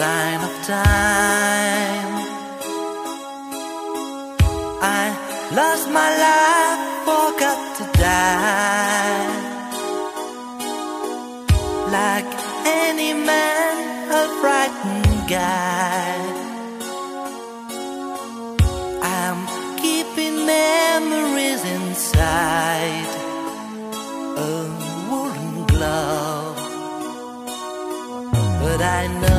sign of time. I lost my life, forgot to die. Like any man, a frightened guy. I'm keeping memories inside A wooden glove. But I know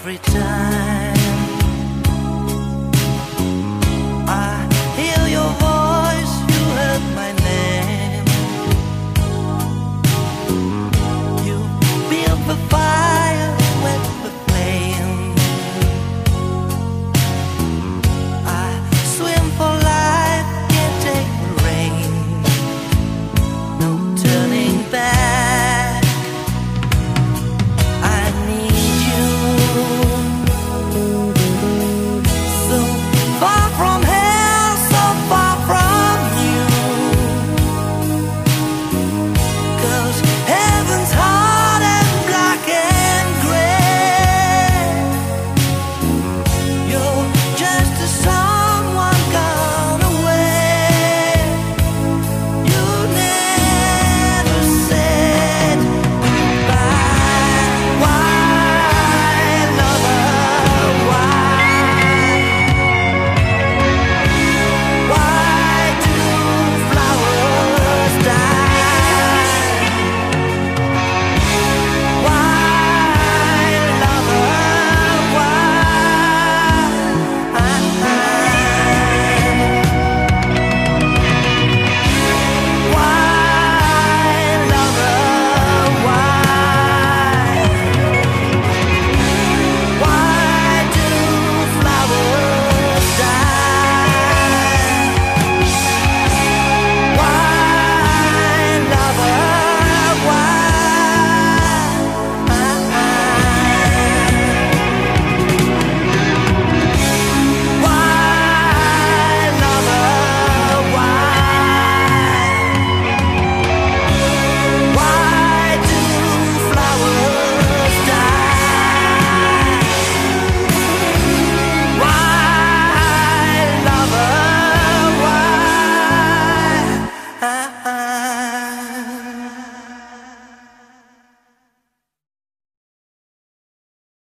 every time.